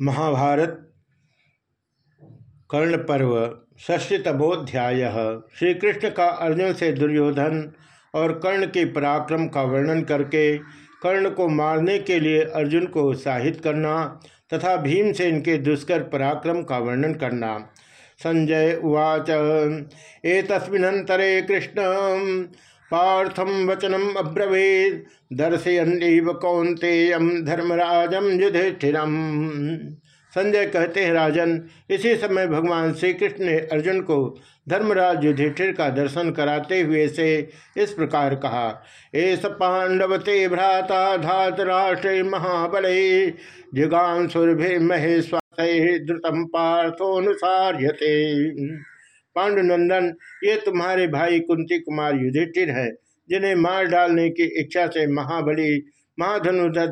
महाभारत कर्ण पर्व षष्टमोध्याय श्री कृष्ण का अर्जुन से दुर्योधन और कर्ण के पराक्रम का वर्णन करके कर्ण को मारने के लिए अर्जुन को उत्साहित करना तथा भीम से इनके दुष्कर पराक्रम का वर्णन करना। संजय उवाच एतस्मिनंतरे कृष्ण पार्थम वचनम अब्रवीद दर्शयन कौंतेयम धर्मराजम युधिष्ठिरम। संजय कहते हैं, राजन, इसी समय भगवान श्री कृष्ण ने अर्जुन को धर्मराज युधिष्ठिर का दर्शन कराते हुए से इस प्रकार कहा एस पांडवते भ्राता धात राष्ट्र महाबल जिगांसुर्भि महेश्वर द्रुतम पार्थोनुसार्यते पांडुनंदन, ये तुम्हारे भाई कुंती कुमार युधिष्ठिर है, जिन्हें मार डालने की इच्छा से महाबली महाधनुधर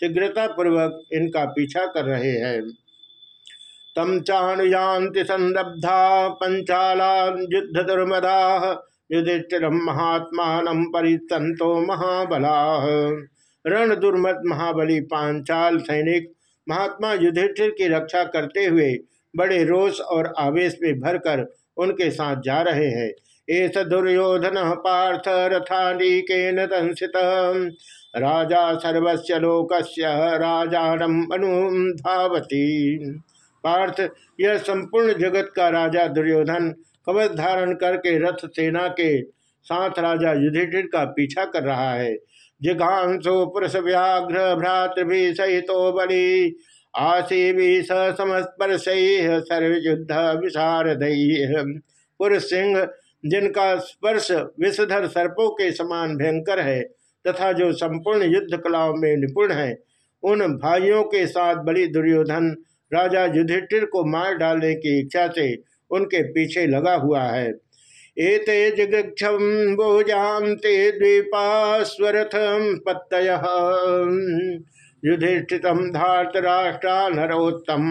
शीघ्रता पूर्वक इनका पीछा कर रहे हैं। तम चाणुयांति संरब्धा पंचाला युद्ध दुर्मदा, युधिष्ठिर महात्मा परितंतो महाबला। रण दुर्मत महाबली पांचाल सैनिक महात्मा युधिष्ठिर की रक्षा करते हुए बड़े रोष और आवेश में भरकर उनके साथ जा रहे हैं। एस दुर्योधन पार्थ रथानीकेन दंसित राजा सर्वस्व लोकस्य राजानम पार्थ, यह संपूर्ण जगत का राजा दुर्योधन कवच धारण करके रथ सेना के साथ राजा युधिष्ठिर का पीछा कर रहा है। जिघांसो पुरुष व्याघ्र भ्रातृभि सहितो बलि। आशी भी समस्पर्श सर्वयुद्ध विशारद। पुरुष सिंह, जिनका स्पर्श विषधर सर्पों के समान भयंकर है तथा जो संपूर्ण युद्ध कलाओं में निपुण है, उन भाइयों के साथ बड़ी दुर्योधन राजा युधिष्ठिर को मार डालने की इच्छा से उनके पीछे लगा हुआ है। एते जिगक्षम भोजाते द्वीपास्वरथम पत्तय। युधिष्ठित धात राष्ट्रा नरोत्तम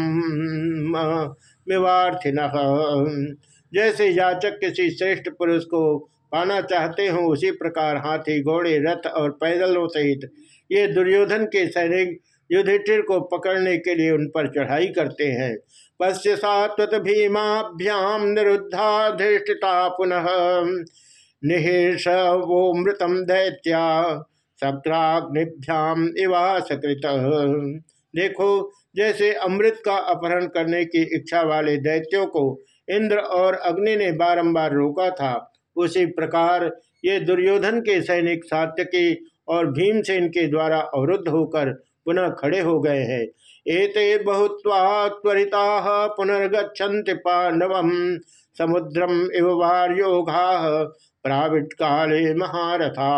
जैसे याचक किसी श्रेष्ठ पुरुष को पाना चाहते हो, उसी प्रकार हाथी, घोड़े, रथ और पैदलों सहित ये दुर्योधन के सैनिक युधिष्ठिर को पकड़ने के लिए उन पर चढ़ाई करते हैं। पश्य सात्वत भीमाभ्याम निरुद्धा धृष्टिता पुनः। निहेश वो मृतम दैत्या सत्राग्निभ्याम इवा देखो, जैसे अमृत का अपहरण करने की इच्छा वाले दैत्यों को इंद्र और अग्नि ने बारंबार रोका था, उसी प्रकार ये दुर्योधन के सैनिक सात्यकी और भीमसेन के द्वारा अवरुद्ध होकर पुनः खड़े हो गए हैं। एते बहुत्वात्वरिता पुनर्गछन्ति पांडव। समुद्रम इव वार्योघा प्राविट काले महारथा।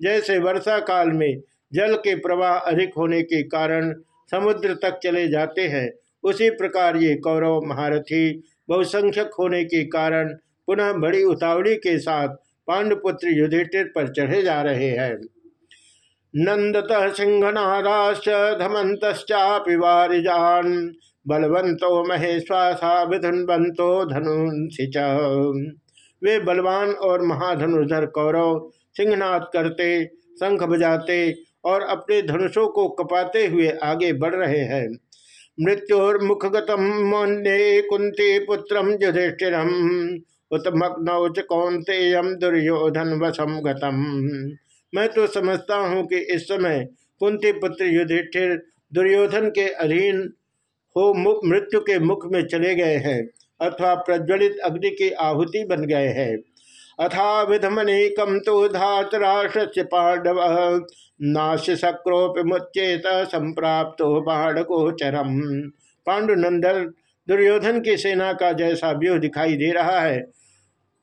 जैसे वर्षा काल में जल के प्रवाह अधिक होने के कारण समुद्र तक चले जाते हैं, उसी प्रकार ये कौरव महारथी बहुसंख्यक होने के कारण पुनः बड़ी उतावली के साथ पांडुपुत्र युधिष्ठिर पर चढ़े जा रहे हैं। नंदत सिंहनादाश्च धमंतश्चापि वारिजान बलवंतो महेश्वासा विधुनबंतो धनुषि वे बलवान और महाधनुर्धर कौरव सिंहनाद करते, शंख बजाते और अपने धनुषों को कपाते हुए आगे बढ़ रहे हैं। मृत्युर्मुखगतम मोन्ये कुंती पुत्र युधिष्ठिर उत्मग्नौ च कौंतेयम दुर्योधन वसम गतम। मैं तो समझता हूँ कि इस समय कुंती पुत्र युधिष्ठिर दुर्योधन के अधीन हो मृत्यु के मुख में चले गए हैं, अथवा प्रज्वलित अग्नि की आहुति बन गए हैं। अथा विधमनेकम तो धातराष्ट्र पांडव नाश शक्रोप मुच्चेत संप्राप्त चरम पांडुनंदन दुर्योधन की सेना का जैसा व्यूह दिखाई दे रहा है।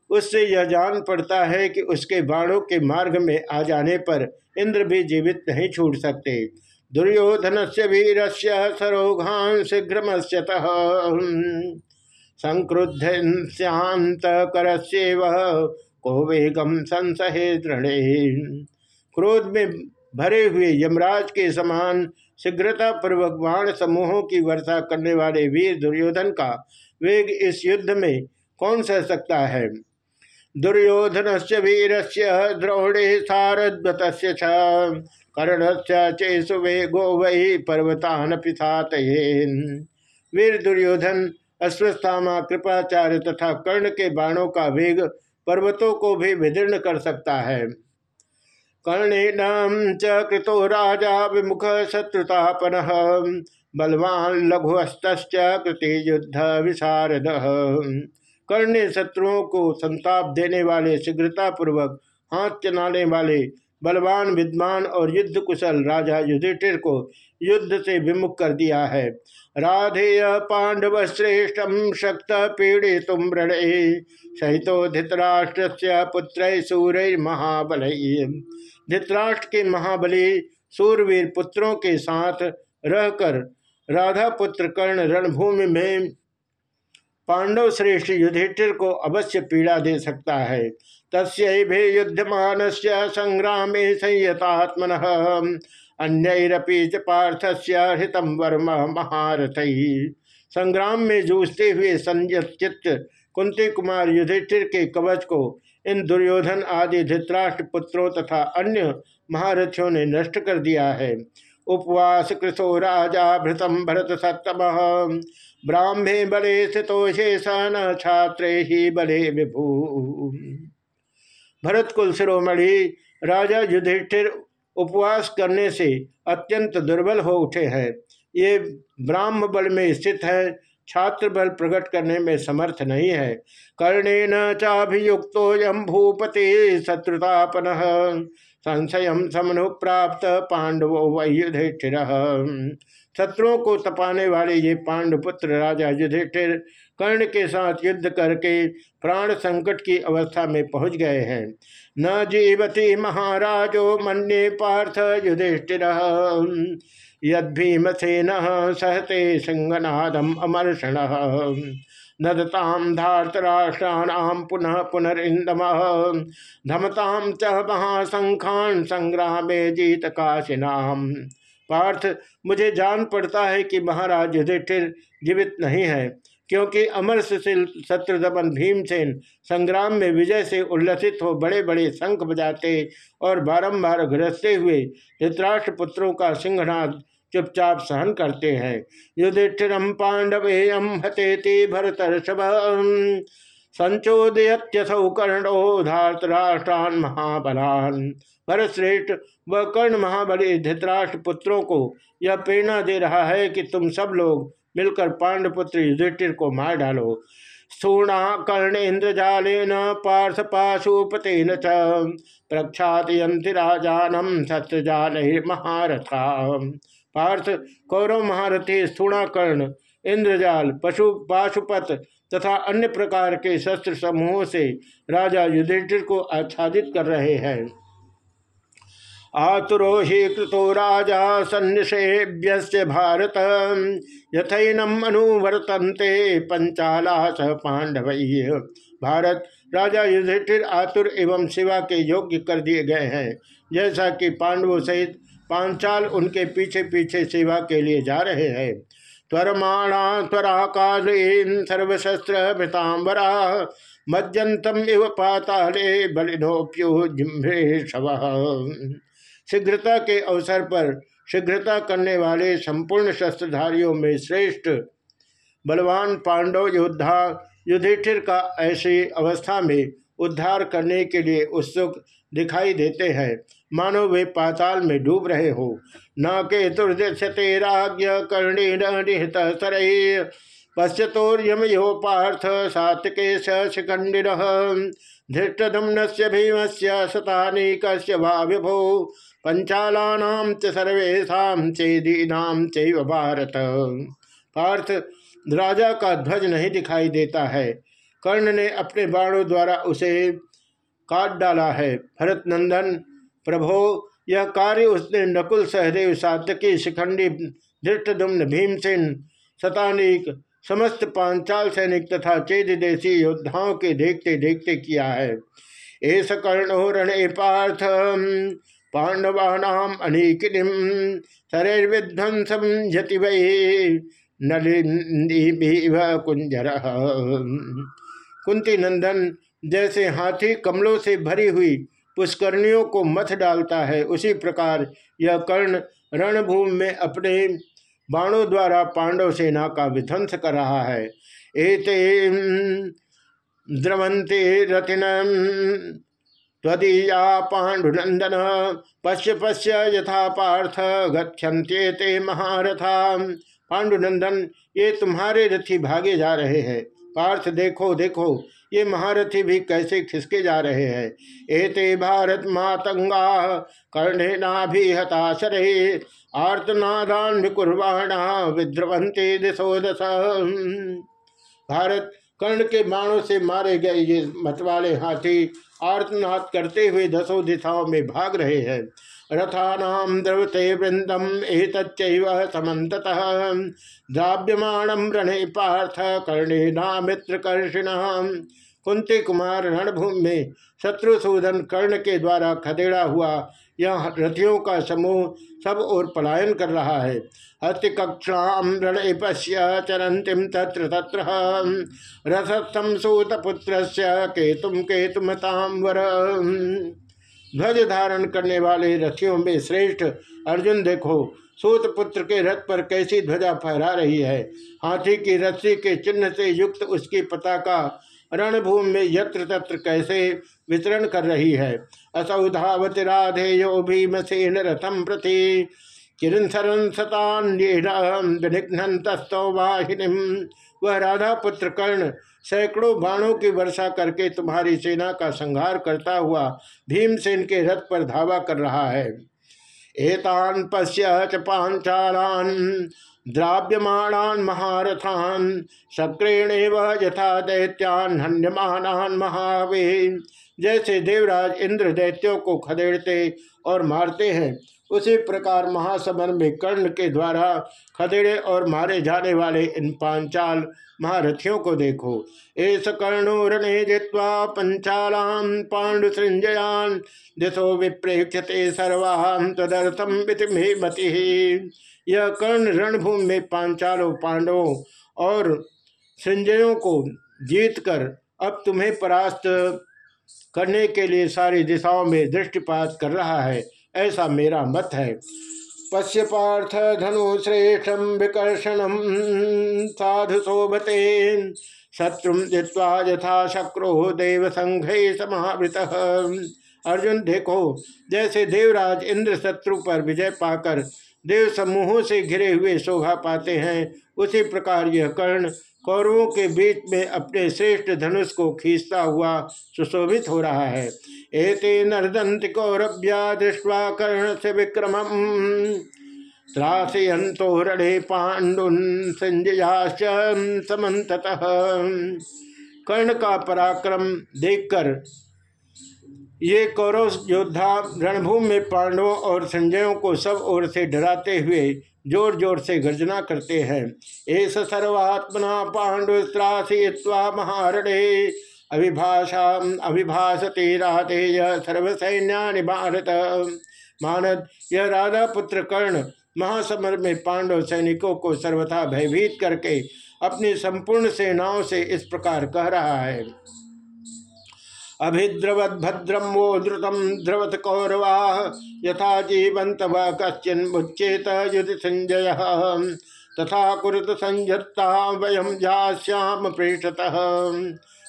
उससे यह जान पड़ता है कि उसके बाणों के मार्ग में आ जाने पर इंद्र भी जीवित नहीं छूट सकते। दुर्योधन से वीर से सरोघान शीघ्र संक्रुद्ध श्यांत कर को वेगम संसहे दृढ़। क्रोध में भरे हुए यमराज के समान शीघ्रता पूर्वक बाण समूहों की वर्षा करने वाले वीर दुर्योधन का वेग इस युद्ध में कौन सह सकता है? दुर्योधन से वीर से द्रोणे सारद्वत कर्ण से चेसु वे गो वही पर्वतान पिथात वीर दुर्योधन अश्वस्थामा, कृपाचार्य तथा कर्ण के बाणों का वेग पर्वतों को भी विदीर्ण कर सकता है। कर्णेन च कृतो राजा विमुख शत्रुतापन, बलवान लघुस्त कृति युद्ध विशारद। कर्ण शत्रुओं को संताप देने वाले शीघ्रतापूर्वक हाथ चलाने वाले बलवान, विद्वान और युद्ध कुशल राजा युधिष्ठिर को युद्ध से विमुख कर दिया है। राधेय पांडव श्रेष्ठ शक्त पीड़े तुम सहितो धृतराष्ट्र से पुत्र सूर्य महाबल धृतराष्ट्र के महाबली सूरवीर पुत्रों के साथ रहकर राधा पुत्र कर्ण रणभूमि में पांडव श्रेष्ठ युधिष्ठिर को अवश्य पीड़ा दे सकता है। तस्भे युद्धमान संग्राम संयतात्मन। अन्यरपी च पार्थ से हृतम वर्म महारथ। संग्राम में जूझते हुए संयत चित्त कुंती कुमार युधिष्ठिर के कवच को इन दुर्योधन आदि धृतराष्ट्र पुत्रों तथा अन्य महारथियों ने नष्ट कर दिया है। उपवास कृशो राजा भृतम भरत सत्तम ब्राह्मे बले स्थितो शेषान छात्रे ही बले विभू। भरत कुल शिरोमणि राजा युधिष्ठिर उपवास करने से अत्यंत दुर्बल हो उठे हैं। ये ब्राह्म बल में स्थित है, छात्र बल प्रकट करने में समर्थ नहीं है। कर्णेन चाभियुक्त यम भूपति शत्रुतापन, संशय समनु प्राप्त पांडव वयुधिष्ठिर शत्रुओं को तपाने वाले ये पांडुपुत्र राजा युधिष्ठिर कर्ण के साथ युद्ध करके प्राण संकट की अवस्था में पहुँच गए हैं। न जीवती महाराजो मन्ये पार्थ युधिष्ठिर। यदीमसेन सहते सिंहनादम अमर्षण। नदताम धार्तराष्ट्राणाम पुनः पुनरिंदम धमताम च महासंखान संग्राम जीत काशिनाम पार्थ, मुझे जान पड़ता है कि महाराज युधिष्ठिर जीवित नहीं है। क्योंकि अमर सुशील शत्रुदमन भीमसेन संग्राम में विजय से उल्लसित हो बड़े बड़े शंख बजाते और बारंबार ग्रसते हुए धृतराष्ट्र पुत्रों का सिंहनाद चुपचाप सहन करते हैं। युधिष्ठिरम पांडवेयम हतेति भरतर्षभ संचोदयत्यसौ कर्णो धार्तराष्ट्रान महाबलान। भरतश्रेष्ठ व कर्ण महाबली धृतराष्ट्र पुत्रों को यह प्रेरणा दे रहा है कि तुम सब लोग मिलकर पांडपुत्र युधिष्ठिर को मार डालो। स्थूणा कर्ण इंद्रजालेन पार्थ पाशुपतेन च। प्रक्षातयंति राजानम शस्त्रजाल महारथा। पार्थ कौरव महारथी स्थूणा कर्ण, इंद्रजाल, पशु पाशुपत तथा अन्य प्रकार के शस्त्र समूहों से राजा युधिष्ठिर को आच्छादित कर रहे हैं। आतुरो ही कृतो राजा सन्निषेभ्य भारत। यथैनम अनुवर्तनते पंचाला सह पांडव भारत, राजा युधिष्ठिर, आतुर एवं शिवा के योग्य कर दिए गए हैं। जैसा कि पांडवों सहित पांचाल उनके पीछे पीछे सेवा के लिए जा रहे हैं। त्वरमाणा त्वरा कालीन सर्वशस्त्र मृतांबरा मज्जंतम इव पाताले बलिनोप्यो जिम्भे शव। शीघ्रता के अवसर पर शीघ्रता करने वाले संपूर्ण शस्त्रधारियों में श्रेष्ठ बलवान पांडव योद्धा युधिष्ठिर का ऐसी अवस्था में उद्धार करने के लिए उत्सुक दिखाई देते हैं। मानो वे पाताल में डूब रहे हो। न के राज्य कर्णी निहित पश्चतोर्यम यो पार्थ सातके शिखंडिन धृष्टुम्न से भीम से शतानीक विभो। पंचालानाम च सर्वेशा चेदीनाम चैव भारत। पार्थ, राजा का ध्वज नहीं दिखाई देता है। कर्ण ने अपने बाणों द्वारा उसे काट डाला है। भरत नंदन प्रभो, यह कार्य उसने नकुल सहदेव, सातकी, शिखंडी धृष्टुम्न भीमसेन, शतानिक, समस्त पांचाल सैनिक तथा चेद देशी योद्धाओं के देखते देखते किया है। ऐस कर्णो रणे पार्थ पांडवानाम अनेकिनीम शरीर्विध्वंसम यति कुंजर कुंती नंदन जैसे हाथी कमलों से भरी हुई पुष्करणियों को मथ डालता है, उसी प्रकार यह कर्ण रणभूमि में अपने बाणों द्वारा पांडव सेना का विध्वंस कर रहा है। एते द्रवंते रतिन तदीया पांडुनंदन पश्य पश्य यथा पार्थ गच्छन्ते ते महारथा। पांडुनंदन ये तुम्हारे रथी भागे जा रहे हैं। पार्थ, देखो देखो, ये महारथी भी कैसे खिसके जा रहे हैं। एते भारत मातंगा, कर्णे भी हताशरे आर्तनादान विकुर्वाणा विद्रवंते दिशो दश भारत कर्ण के बाणों से मारे गए ये मतवाले हाथी आर्तनाद करते हुए दसों दिशाओं में भाग रहे हैं। रथानाम द्रवते वृंदम एक समत द्राव्यमाणम रणे पार्थ कर्णे नामित्र कर्षिण। कुंती कुमार रणभूमि में शत्रुसूदन कर्ण के द्वारा खदेड़ा हुआ। यह रथियों का समूह सब और पलायन कर रहा है। हस्तिकक्षाम रण पश्य चरंतिम तत्र। तत्र रथस्थम सूतपुत्र केतुम केतुमताम वर। ध्वज धारण करने वाले रथियों में श्रेष्ठ अर्जुन देखो सूत पुत्र के रथ पर कैसी ध्वजा फहरा रही है। हाथी की रस्सी के चिन्ह से युक्त उसकी पताका रणभूमि में यत्र तत्र कैसे वितरण कर रही है? असौधावत राधे यो भीमसेन रथम प्रति। वाहिनी। वह राधा पुत्र कर्ण, सैकड़ों बाणों की वर्षा करके तुम्हारी सेना का संहार करता हुआ भीमसेन के रथ पर धावा कर रहा है। एतान पश्य च पांचालान द्राव्यमाणान महारथान सक्रेण यथा दैत्यान हन्यमानान महावे जैसे देवराज इंद्र दैत्यों को खदेड़ते और मारते हैं, उसी प्रकार महासमर में कर्ण के द्वारा खदेड़े और मारे जाने वाले इन पांचाल महारथियों को देखो। एस कर्णो रणे जित्वा पंचालाम पांडु सृंजयान दिशो विप्रेक्षते सर्वान तदर्थम मति यह कर्ण रणभूमि में पांचालों पांडवों और संजयों को जीतकर अब तुम्हें परास्त करने के लिए सारी दिशाओं में दृष्टिपात कर रहा है, ऐसा मेरा मत है। पश्य पार्थ धनु श्रेष्ठम विकर्षणम साधु शोभते शत्रु जित्वा यथा शक्रो देव संघे समावृत। अर्जुन देखो, जैसे देवराज इंद्र शत्रु पर विजय पाकर देव समूहों से घिरे हुए शोभा पाते हैं, उसी प्रकार यह कर्ण कौरवों के बीच में अपने श्रेष्ठ धनुष को खींचता हुआ सुशोभित हो रहा है। एते नर्दंत कौरव्या दृष्टवा कर्ण से विक्रम त्रासयंतो रणे पांडुन संजयाच समत कर्ण का पराक्रम देखकर ये कौरव योद्धा रणभूमि में पांडवों और संजयों को सब ओर से डराते हुए ज़ोर ज़ोर से गर्जना करते हैं। ऐस सर्वात्मना पांडुस्त्रासीवा महारणे। अभिभाषा अभिभाषते राधेय सर्वसैन्या भारत। मानद यह राधा पुत्र कर्ण महासमर में पांडव सैनिकों को सर्वथा भयभीत करके अपनी संपूर्ण सेनाओं से इस प्रकार कह रहा है। अभिद्रवत भद्रम वो द्रुतम द्रवत कौरवा यथा जीवंत व कश्चिन मुच्चेत युद्ध संजय तथा कुरुत संजत्ता वयम जाश्याम पृष्ठतः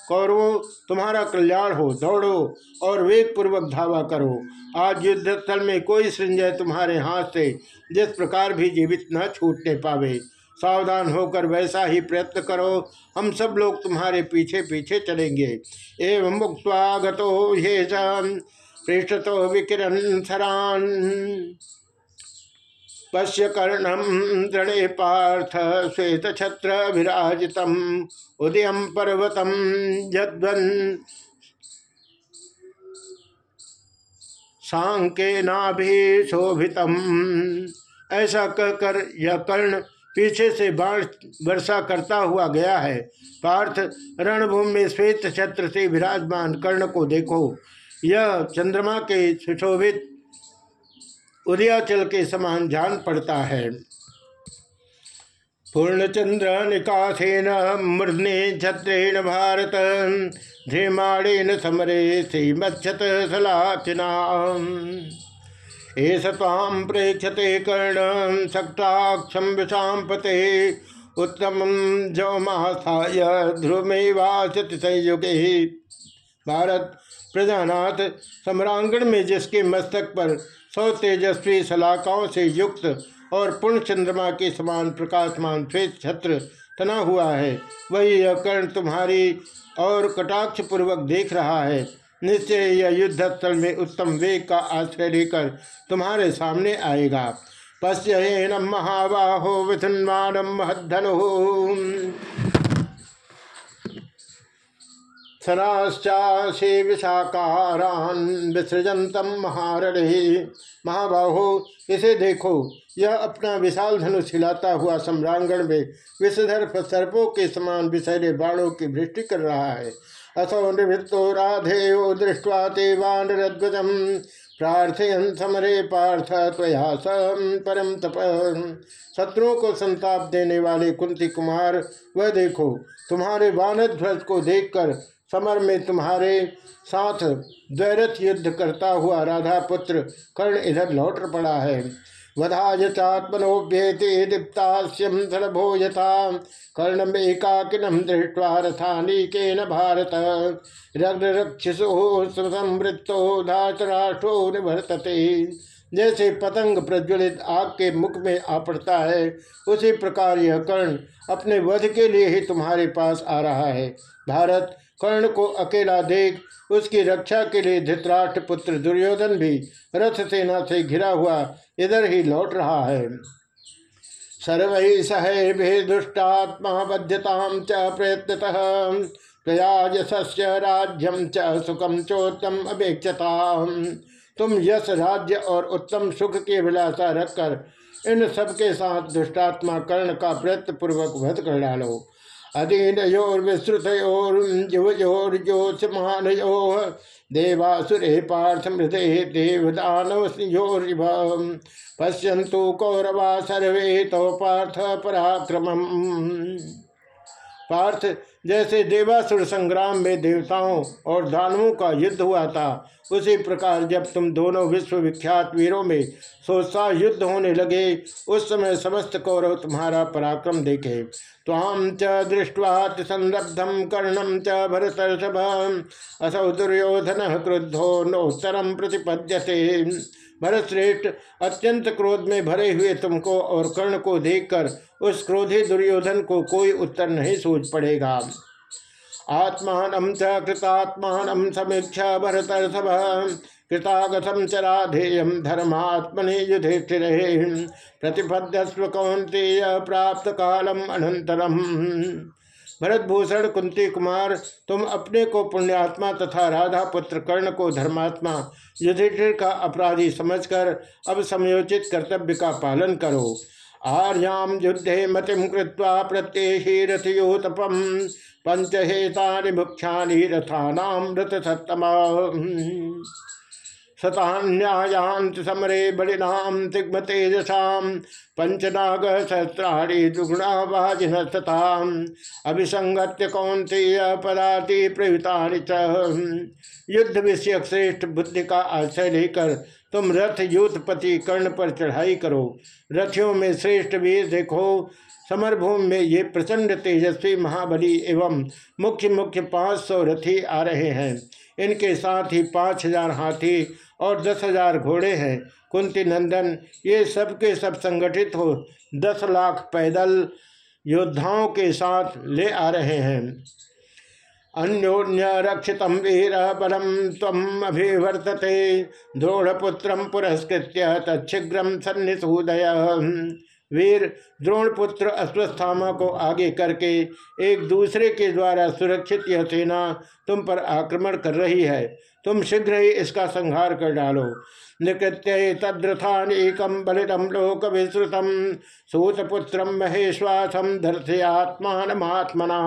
कौरवों, तुम्हारा कल्याण हो, दौड़ो और वेग पूर्वक धावा करो। आज युद्ध स्थल में कोई संजय तुम्हारे हाथ से जिस प्रकार भी जीवित न छूटने पावे सावधान होकर वैसा ही प्रयत्न करो। हम सब लोग तुम्हारे पीछे पीछे चलेंगे। एवं मुक्वागतो ये पृष्ठतो विकिरण सरान। पश्य कर्णम दृणे पार्थ श्वेत छत्र उदयम पर्वतम जद्वन नाभिशोभितम ऐसा कहकर यह कर्ण पीछे से बाण वर्षा करता हुआ गया है। पार्थ रणभूमि में श्वेत छत्र से विराजमान कर्ण को देखो। यह चंद्रमा के सुशोभित उदयाचल के समान जान पड़ता है। पूर्णचंद्र निकासेन मृदने छत्रेण भारत धीमाणेन समरे श्रीमच्छत सलाचिना एष ताम प्रेक्षते कर्ण सक्ताक्षम विषाम पते। उत्तम जवमास्थाय ध्रुवमेवासति संयुगे। भारत प्रजानाथ सम्रांगण में जिसके मस्तक पर सौ तेजस्वी सलाकाओं से युक्त और पूर्ण चंद्रमा के समान प्रकाशमान श्वेत छत्र तना हुआ है, वही यह कर्ण तुम्हारी और कटाक्ष पूर्वक देख रहा है। निश्चय यह युद्ध स्थल में उत्तम वेग का आश्रय लेकर तुम्हारे सामने आएगा। पश्येनम महाबाहो विथुन्वानम महधनु सनाश्चाशे विशाकारान विसृजंतम महारणे। महाबाहो, इसे देखो, यह अपना विशाल धनुष हिलाता हुआ सम्रांगण में विषधर सर्पों के समान विषैले बाणों की वृष्टि कर रहा है। असौ निवृत्तो राधे दृष्टवा ते वानरध्वजम प्रार्थयन समरे पार्थ त्वया परम तप। शत्रुओं को संताप देने वाले कुंती कुमार, वह देखो, तुम्हारे वानध्वज को देखकर समर में तुम्हारे साथ द्वैरथ युद्ध करता हुआ राधा पुत्र कर्ण इधर लौट पड़ा है। वधाय चात्मनोभ्येते दीप्तास्यम धनभो यथा दृष्ट्वा रथानीकेन भारत। समृद्धो धातराष्ट्रो निवर्तते। जैसे पतंग प्रज्वलित आग के मुख में आ पड़ता है, उसी प्रकार यह कर्ण अपने वध के लिए ही तुम्हारे पास आ रहा है। भारत, कर्ण को अकेला देख, उसकी रक्षा के लिए धृतराष्ट्र पुत्र दुर्योधन भी रथ सेना से घिरा हुआ इधर ही लौट रहा है। सर्व सहैर्भे दुष्टात्मा बध्यता च प्रयत्न प्रयाजस्य राज्यम च सुखम चोत्तम अपेक्षता तुम यश राज्य और उत्तम सुख की अभिलाषा रखकर इन सबके साथ दुष्टात्मा कर्ण का प्रयत्न पूर्वक वध कर डालो। अधीनयोर्विश्रुतयोर्युवयोर्ज्योत्समानयो देवासुरे पार्थ मृदे देवदानवयोरिव पश्यन्तु कौरवा सर्वे तो पार्थ पराक्रम पार्थ, जैसे देवासुर संग्राम में देवताओं और दानवों का युद्ध हुआ था, उसी प्रकार जब तुम दोनों विश्वविख्यात वीरों में सोत्साह युद्ध होने लगे, उस समय समस्त कौरव तुम्हारा पराक्रम देखे। ताम च दृष्टवाति संरब्धम कर्णम च भरतर्षभ असौ दुर्योधन क्रुद्धो नोत्तरम प्रतिपद्यते। भरत श्रेष्ठ अत्यंत क्रोध में भरे हुए तुमको और कर्ण को देखकर उस क्रोधी दुर्योधन को कोई उत्तर नहीं सोच पड़ेगा। आत्मान च कृतात्मान समीक्षा भरतर्षभ। कृतागतम च राधेयम धर्मात्मने युधिष्ठिर। प्रतिपद्यस्व कौंतेय प्राप्त कालम अनंतरम भरतभूषण, कुंती कुमार, तुम अपने को पुण्यात्मा तथा राधा पुत्र कर्ण को धर्मात्मा, युधिष्ठिर का अपराधी समझकर अब समयोचित कर्तव्य का पालन करो। आर्याम युद्धे मतिम कृत्वा प्रत्येही रथयोतपम पंचहेता मुख्या रथानाम रथ सत्तमा शतान्यायांत समरे बलिनाम तिग्म तेजसाम पंचनाग सहस्राणी दुगुणा वाजिन सताम अभिसंगत्य कौंतेय पदाति प्रयुता युद्ध विषयक श्रेष्ठ बुद्धि का आश्रय लेकर तुम रथ युद्धपति कर्ण पर चढ़ाई करो। रथियों में श्रेष्ठ वीर देखो। समरभूमि में ये प्रचंड तेजस्वी महाबली एवं मुख्य मुख्य पाँच सौ रथी आ रहे हैं। इनके साथ ही पाँच हज़ार हाथी और दस हज़ार घोड़े हैं। कुंती नंदन, ये सब के सब संगठित हो, दस लाख पैदल योद्धाओं के साथ ले आ रहे हैं। अन्योन्य रक्षित वीर बलम तम अभिवर्तते। द्रोणपुत्र पुरस्कृत तछिग्रम सन्निसूदय। वीर द्रोणपुत्र अश्वस्थामा को आगे करके एक दूसरे के द्वारा सुरक्षित यह सेना तुम पर आक्रमण कर रही है। तुम शीघ्र ही इसका संहार कर डालो। निकृत्य तद्रथान एकम बलितम लोक विश्रुतम सूतपुत्रम महेश्वासम धर्थ आत्मान महात्मना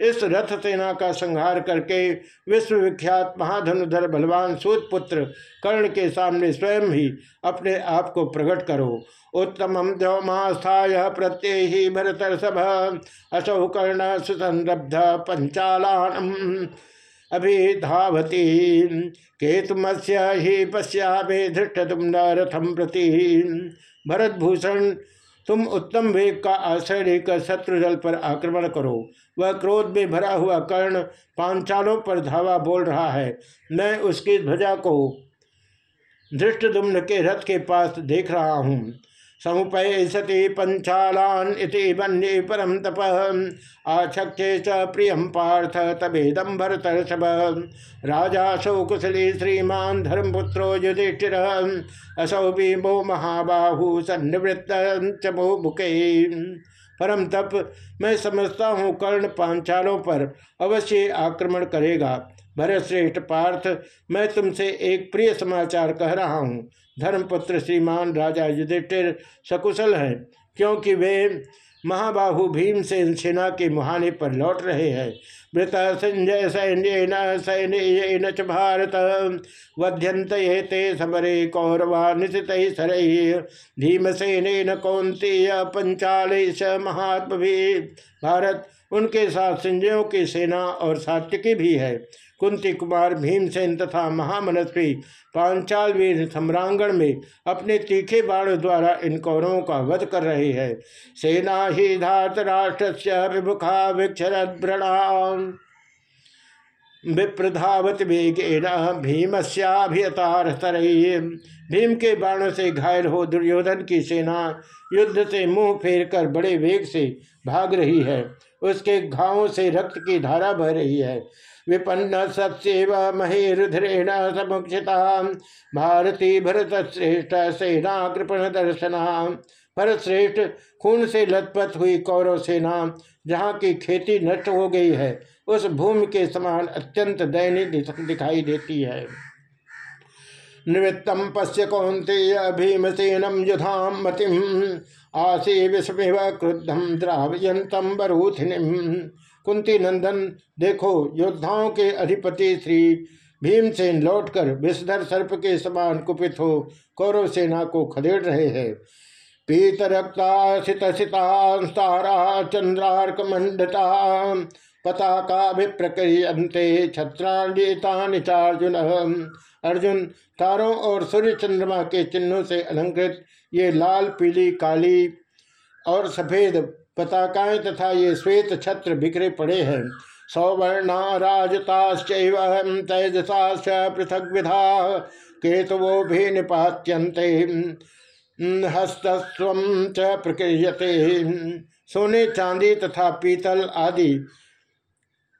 इस रथ सेना का संहार करके विश्वविख्यात महाधनुधर बलवान सूतपुत्र कर्ण के सामने स्वयं ही अपने आप को प्रकट करो। उत्तम द्यौमास्थाय प्रत्यय ही भरतर्षभ असौ कर्ण सुसंरब्ध पंचालान। अभिधावती केतुमस्य ही पश्यामे धृष्ट तुम न रथम प्रति। भरतभूषण तुम उत्तम वेग का आश्रय लेकर शत्रुदल पर आक्रमण करो। वह क्रोध में भरा हुआ कर्ण पांचालों पर धावा बोल रहा है। मैं उसकी ध्वजा को धृष्ट दुम्न के रथ के पास देख रहा हूँ। समुपय सती पंचालान इति वन्ये परम तप। आछक्षे च प्रियम पार्थ तबेदम भरतर्षभ राजा सौ कुशली श्रीमान धर्मपुत्रो युधिष्ठिर। असौ भीमो महाबाहु सन्निवृत्त चमो मुखे परम तप मैं समझता हूँ कर्ण पांचालों पर अवश्य आक्रमण करेगा। भरतश्रेष्ठ पार्थ, मैं तुमसे एक प्रिय समाचार कह रहा हूँ। धर्मपुत्र श्रीमान राजा युधिष्ठिर सकुशल हैं, क्योंकि वे महाबाहु भीमसेन सेना के मुहाने पर लौट रहे हैं। मृत संजय सैन्य न च भारत। वध्यंत ते समरे कौरवा निशित सर। भीमसेन कौंती पंचालीस महात्म भी भारत उनके साथ संजयों की सेना और सात्विकी भी है। कुंती कुमार भीमसेन तथा महामनस्वी पांचाल वीर सम्रांगण में अपने तीखे बाण द्वारा इन कौरवों का वध कर रहे हैं। सेना ही धात राष्ट्र विमुखा विक्षरद्रणाम विप्रधावत वेगेन भीमस्याभियतार भीम के बाणों से घायल हो दुर्योधन की सेना युद्ध से मुँह फेर कर बड़े वेग से भाग रही है। उसके घावों से रक्त की धारा बह रही है। विपन्न सत्सेव महेरुद्रेण समुक्षिता। भारती भरत श्रेष्ठ सेना कृपण दर्शना। भरत श्रेष्ठ खून से लथपथ हुई कौरव सेना, जहाँ की खेती नष्ट हो गई है, उस भूमि के समान अत्यंत दयनीय दिखाई देती है। निवृत्तम पश्य कौंते भीमसेनम युधाम मतिम आसे विषमेव क्रुद्धम द्रावयंतम बरूथिनीम कुंती नंदन, देखो योद्धाओं के अधिपति श्री भीमसेन लौटकर विषधर सर्प के समान कुपित हो कौरव सेना को खदेड़ रहे हैं। पीत रक्ता सित सितारा चंद्रार्क मंडता पताका विप्रक्रियंते छत्रांडितार्जुन अर्जुन, तारों और सूर्य चंद्रमा के चिन्हों से अलंकृत ये लाल, पीली, काली और सफ़ेद पताकाएँ तथा ये श्वेत छत्र बिखरे पड़े हैं। सौवर्णा राजताश्च तेजसा पृथक विधा केतवो भी निपात्यंते हस्तस्व च प्रक्रियते। सोने, चांदी तथा पीतल आदि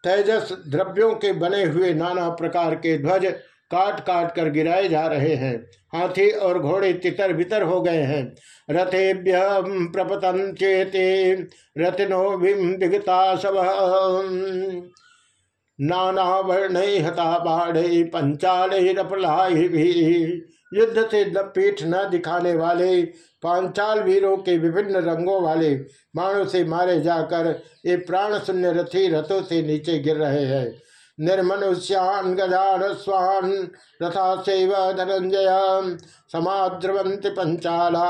तेजस द्रव्यों के बने हुए नाना प्रकार के ध्वज काट काट कर गिराए जा रहे हैं। हाथी और घोड़े तितर बितर हो गए हैं। रथेभ्य प्रपतन चेते, रतिनो विगता सब नाना वर्ण हता बाढ़ पंचाल भी। युद्ध से पीठ न दिखाने वाले, पांचाल वीरों के विभिन्न रंगों वाले बाणों से मारे जाकर ये प्राण शून्य रथी रथों से नीचे गिर रहे हैं। निर्मनुष्यान गजान स्वान रथा सेव धनंजय समाद्रवंत पंचाला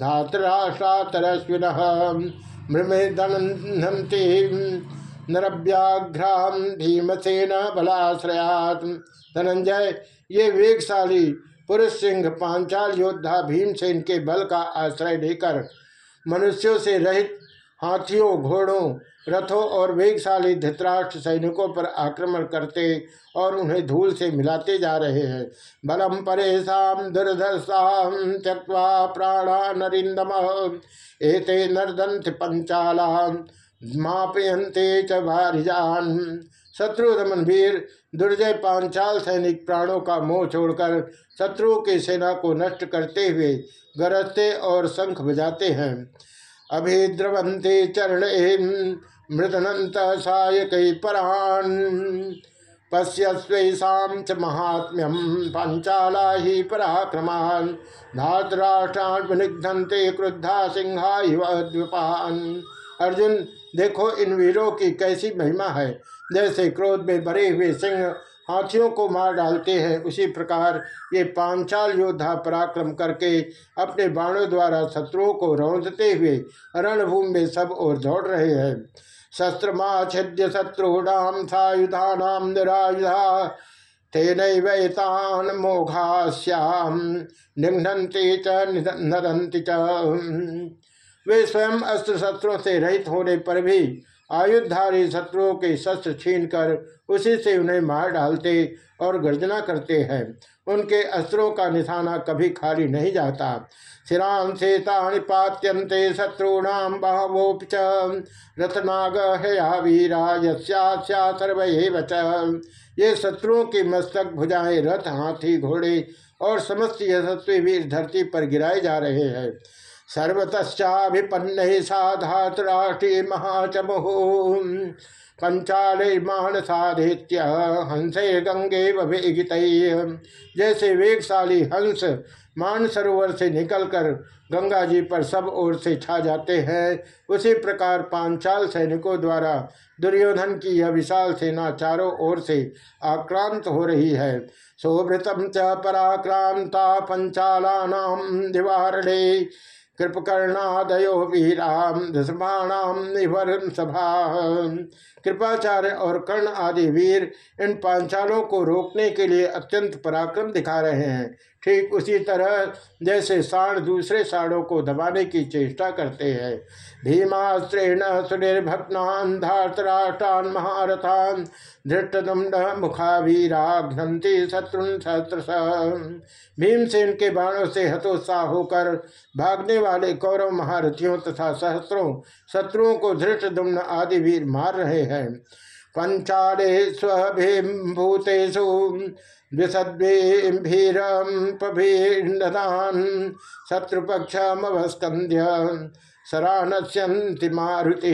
धातराष्ट्रातरस्विन मृमे धनंती नरव्याघ्राम भीमसेन बलाश्रयात। धनंजय ये वेगशाली पुरुष सिंह, पांचाल योद्धा भीमसेन के बल का आश्रय लेकर मनुष्यों से रहित हाथियों, घोड़ों, रथों और वेगशाली धृतराष्ट्र सैनिकों पर आक्रमण करते और उन्हें धूल से मिलाते जा रहे हैं। बलम परेशान दुर्धर्षाम त्यक्वा प्राणा नरिंदम। एते नर्दंत पंचाला मापयंते च भारिजान शत्रु दमन वीर, दुर्जय पांचाल सैनिक प्राणों का मोह छोड़कर शत्रुओं की सेना को नष्ट करते हुए गरजते और शंख बजाते हैं। अभिद्रवंते चरण मृतनंत सायक परान। च महात्म्यम पंचाला ही पराक्रमान। धातराष्ट्रान क्रुद्धा सिंहा द्विपान अर्जुन, देखो इन वीरों की कैसी महिमा है। जैसे क्रोध में भरे हुए सिंह हाथियों को मार डालते हैं। उसी प्रकार ये पांचाल योद्धा पराक्रम करके अपने बाणों द्वारा शत्रुओं को रौंदते हुए रणभूमि में सब ओर दौड़ रहे हैं। शस्त्रमाछिद्य शत्रुणाम सायुधा निरायुधा तेन वैतान मोघाश्याम निघ्नती च नरंती च। वे स्वयं अस्त्र शस्त्रों से रहित होने पर भी आयुधारी शत्रुओं के शस्त्र छीनकर उसी से उन्हें मार डालते और गर्जना करते हैं। उनके अस्त्रों का निशाना कभी खाली नहीं जाता। शिरान से पात्यंते शत्रुणाम बहवोप रथनाग हया वीरा सर्व ये शत्रुओं के मस्तक भुजाएँ रथ, हाथी, घोड़े और समस्त यशस्वी वीर धरती पर गिराए जा रहे हैं। सर्वतश्चाभिपन्न साधात राष्ट्रीय महाचमो। पंचालयमान साधित्य हंसे गंगे वेगित जैसे वेगशाली हंस मान सरोवर से निकलकर गंगा जी पर सब ओर से छा जाते हैं, उसी प्रकार पांचाल सैनिकों द्वारा दुर्योधन की यह विशाल सेना चारों ओर से आक्रांत हो रही है। शोभृतम च पराक्रांता पंचाला दिवारणे कृपकर्णादयो वीराम दसमाणाम निवर सभा। कृपाचार्य और कर्ण आदि वीर इन पांचालों को रोकने के लिए अत्यंत पराक्रम दिखा रहे हैं। ठीक उसी तरह जैसे साण दूसरे साणों को दबाने की चेष्टा करते हैं। भीमास्त्रेण सुनिर्भक्नान धातराष्टान महारथान धृष्टदुंड मुखावीराघ्नती शत्रुन सहस्त्र भीमसेन के बाणों से हतोत्साह होकर भागने वाले कौरव महारथियों तथा सहस्त्रों शत्रुओं को धृष्टदुम्न आदि वीर मार रहे हैं पंचाले स्वभूतेषु द्विषद्भिरपभीर्नदान शत्रुपक्षमवस्कंध्य सरानस्यंति मारुति।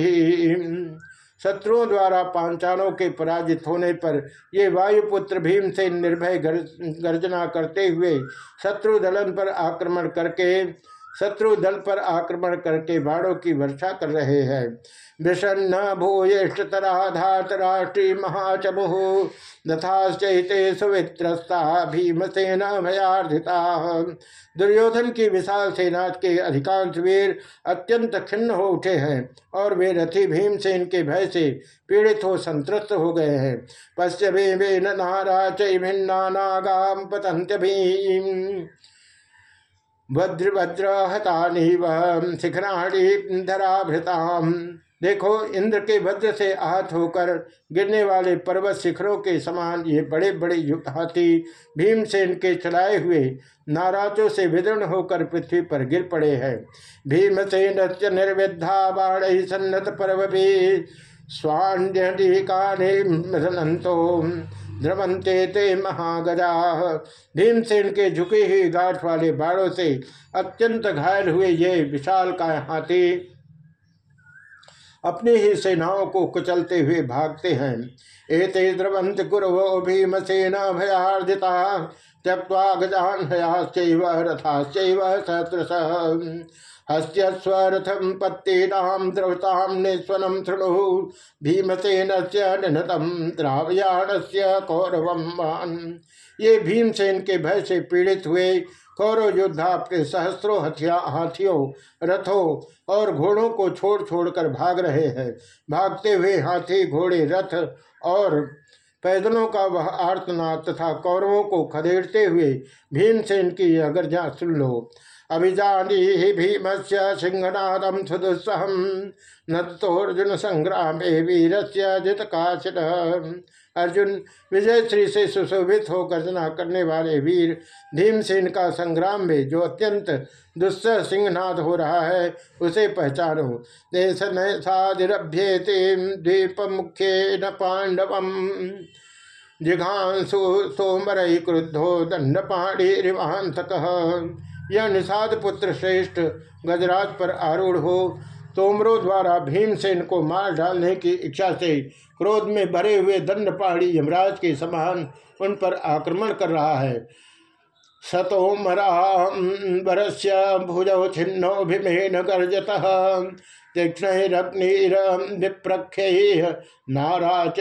शत्रुओं द्वारा पांचालों के पराजित होने पर ये वायुपुत्र भीम से निर्भय गर्जना करते हुए शत्रु दलन पर आक्रमण करके शत्रु दल पर आक्रमण करके बाणों की वर्षा कर रहे हैं। विषन्न भूयिष्ठतराधात राष्ट्रीय महाचमुह नथाश्चैते सुवित्रस्ता भीमसेन भयार्थिता दुर्योधन की विशाल सेना के अधिकांश वीर अत्यंत खिन्न हो उठे हैं और वे रथी भीमसेन के भय से पीड़ित हो संतृप्त हो गए हैं। पश्चिमे वे नारा चैभिन्ना नागाम पतंत भीम भद्र भद्र हतानी वह शिखराणी धराभृताम देखो, इंद्र के वज्र से आहत होकर गिरने वाले पर्वत शिखरों के समान ये बड़े बड़े हाथी भीमसेन के चलाए हुए नाराजों से विदर्ण होकर पृथ्वी पर गिर पड़े हैं। भीमसेन निर्विधा बाढ़ सन्नत पर्व भी स्वाण्यधिकान्तो द्रवंते ते महागजा भीमसेन के झुके हुए गाठ वाले बाड़ों से अत्यंत घायल हुए ये विशाल का हाथी अपनी ही सेनाओं को कुचलते हुए भागते हैं। एते द्रवंत कुरवो भीमसेन भयार्जिता त्यक्वा गजान हयाश्चैव रथाश्चैव सहस्रश। हस्य स्वरथम पत्तीनाम द्रवताम निस्वनम शृणु। भीमसेन से निहतम द्रावयाण से कौरवम ये भीमसेन के भय से पीड़ित हुए, कौरव योद्धा अपने सहस्त्रों हथिया हाथियों, रथों और घोड़ों को छोड़ छोड़कर भाग रहे हैं। भागते हुए हाथी, घोड़े, रथ और पैदलों का वह आर्तनाद तथा कौरवों को खदेड़ते हुए भीमसेन की अगरजा सुन लो। अभिजानी भीम से सिंहनादम सुदुस्सहम नोर्जुन संग्राम वीर से जित काशित अर्जुन विजय श्री से सुशोभित हो गर्जना करने वाले वीर भीमसेन का संग्राम में जो अत्यंत दुस्सह सिंहनाद हो रहा है, उसे पहचानो। देश साधिभ्येते द्वीप मुख्य न पांडवम। जिघांसु सोमर क्रुद्धो दंड पाणी रिवांतक यह निषाद पुत्र श्रेष्ठ गजराज पर आरूढ़ हो, तोमरों द्वारा भीमसेन को मार डालने की इच्छा से क्रोध में भरे हुए दंड पहाड़ी यमराज के समान उन पर आक्रमण कर रहा है। सतोमराबरस्य भुजौ छिन्नोभिमेन गर्जत तीक्ष्णरग्निप्रख्य नाराच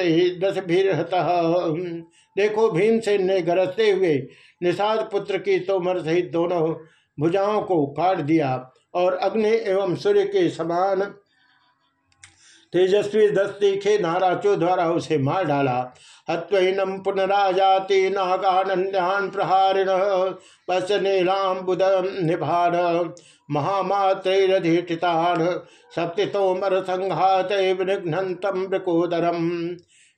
देखो, भीमसेन ने गरजते हुए निषाद पुत्र की तोमर सहित दोनों भुजाओं को काट दिया और अग्नि एवं सूर्य के समान तेजस्वी दस तीखे नाराचो द्वारा उसे मार डाला। हत्वनम पुनराजाति नागान्यान प्रहारिण पश्च नीलाम बुध निभान महामात्रधिष्ठितान सप्तितोमर संघात विघ्नतम ब्रकोदरम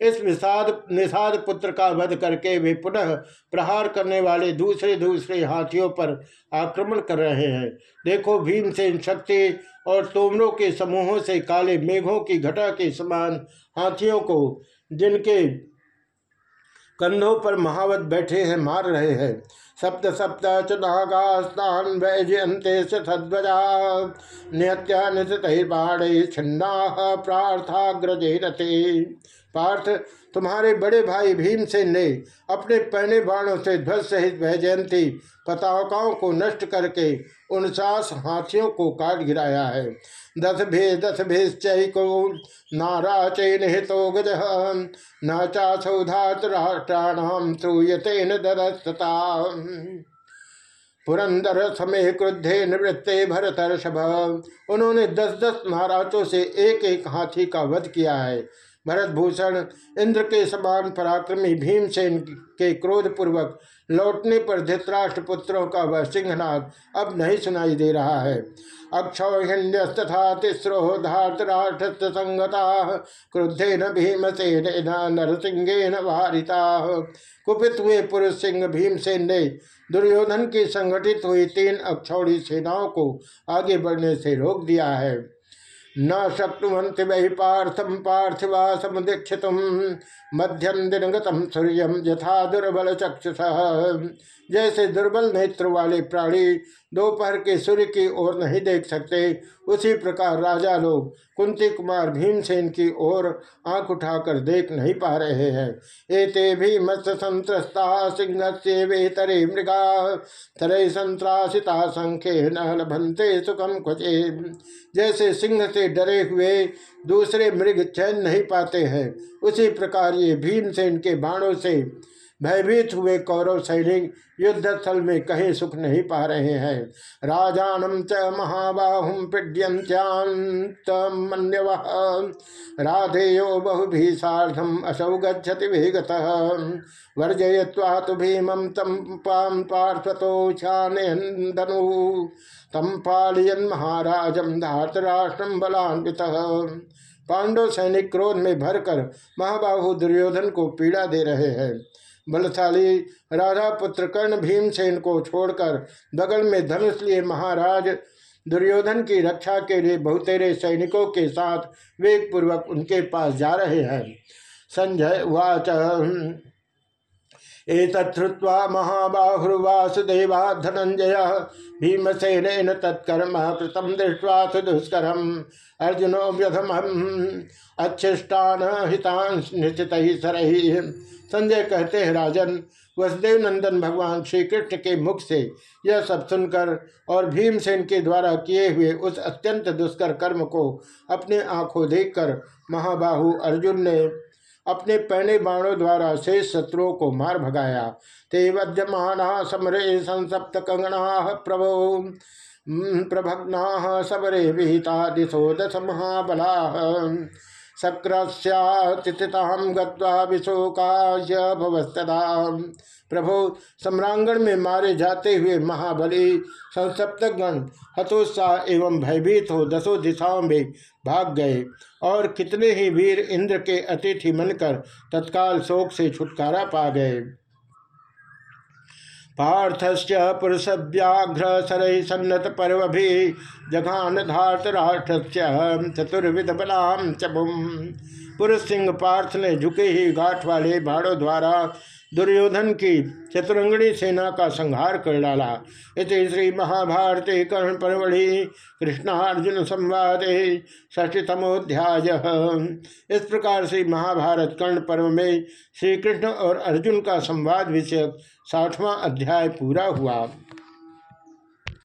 इस विषाद निषाद पुत्र का वध करके वे पुनः प्रहार करने वाले दूसरे दूसरे हाथियों पर आक्रमण कर रहे हैं। देखो, भीमसेन शक्ति और तोमरों के समूहों से काले मेघों की घटा के समान हाथियों को, जिनके कंधों पर महावत बैठे हैं, मार रहे हैं। सप्त सप्त च वैजयंते सध्वजा निहत्या निशित छिन्ना प्रार्थाग्रजे रथे पार्थ, तुम्हारे बड़े भाई भीमसेन ने अपने पहने बाणों से ध्वज सहित वह जयंती पताकाओं को नष्ट करके उनचास हाथियों को काट गिराया है। दस भेद दस भेद चैको नारा चैनितो गज न चासौधात राष्ट्राणाम श्रूयते न पुरंदर समय क्रुद्धे निवृत्ते भरतर्षभ। उन्होंने दस दस महाराजों से एक एक हाथी का वध किया है। भरतभूषण इंद्र के समान पराक्रमी भीमसेन के क्रोध पूर्वक लौटने पर धृतराष्ट्र पुत्रों का वह सिंहनाद अब नहीं सुनाई दे रहा है। अक्षौहिण्यस्तथा तिस्रो धातराष्ट्र संगता क्रुद्धे न भीमसेन नरसिंह वारिता। कुपित हुए पुरुष सिंह भीमसेन ने दुर्योधन की संगठित हुई तीन अक्षौड़ी सेनाओं को आगे बढ़ने से रोक दिया है। न शक्नुवंत वही पार्थम पार्थिवा समुदीक्षित मध्यम दिनगत सूर्य यथा दुर्बल चक्षुष जैसे दुर्बल नेत्र वाले प्राणी दोपहर के सूर्य की ओर नहीं देख सकते। उसी प्रकार राजा लोग कुंती कुमार भीमसेन की ओर आँख उठाकर देख नहीं पा रहे हैं। एते भी मत्स्य संत्रस्ता सिंह से वेतरे मृगा। तरे संत्रासिता संख्य न लभंते सुखम खुचे जैसे सिंह से डरे हुए दूसरे मृग चैन नहीं पाते हैं, उसी प्रकार ये भीमसेन के बाणों से भयभीत हुए कौरव सैनिक युद्ध स्थल में कहीं सुख नहीं पा रहे हैं। राजानम च महाबाहुम पिड्यंत्यान्तमन्यव राधेयो बहुभी साधम असौ गति वेगत। वर्जय्वा तो भीमं तम पाम छानयनु तम पालयन महाराजम धातराष्ट्रम बलान्वित पांडव सैनिक क्रोध में भरकर महाबाहु दुर्योधन को पीड़ा दे रहे हैं। बलशाली राधा पुत्र कर्ण भीमसेन को छोड़कर बगल में धनुष लिए महाराज दुर्योधन की रक्षा के लिए बहुतेरे सैनिकों के साथ वेग पूर्वक उनके पास जा रहे हैं। संजय वाच एतत्वा महाबाहुर्वासुदेवा धनंजय भीमसेन तत्कर्म कृतम दृष्टवा सुदुष्करम। अर्जुनो व्यधम अच्छिष्टान हितांश निश्चित ही सरही संजय कहते हैं, राजन, वसुदेव नंदन भगवान श्री कृष्ण के मुख से यह सब सुनकर और भीमसेन के द्वारा किए हुए उस अत्यंत दुष्कर कर्म को अपने आँखों देखकर महाबाहु अर्जुन ने अपने पहने बाणों द्वारा शेष शत्रुओं को मार भगाया। ते वध्यमाना समरे संसप्त कंगना प्रभो प्रभग्ना सबरे विहिता दिशो दश महाबला शक्रस्यातिथिताम गशोकाशभवस्तदा प्रभु, सम्रांगण में मारे जाते हुए महाबली संसप्तगण हतोत्साह एवं भयभीत हो दसों दिशाओं में भाग गए और कितने ही वीर इंद्र के अतिथि मनकर तत्काल शोक से छुटकारा पा गए। पार्थस्य पुरुष व्याघ्र सरह सन्नत पर्व भी जघान धात राष्ट्र चतुर्विध बलाम चबुम पुरुष सिंह पार्थ ने झुके ही घाट वाले भाड़ों द्वारा दुर्योधन की चतुरंगणी सेना का संहार कर डाला। इस श्री महाभारत कर्ण परवड़ी कृष्णार्जुन संवादे षष्ठतमोध्याय। इस प्रकार से महाभारत कर्ण पर्व में श्री कृष्ण और अर्जुन का संवाद विषयक साठवां अध्याय पूरा हुआ।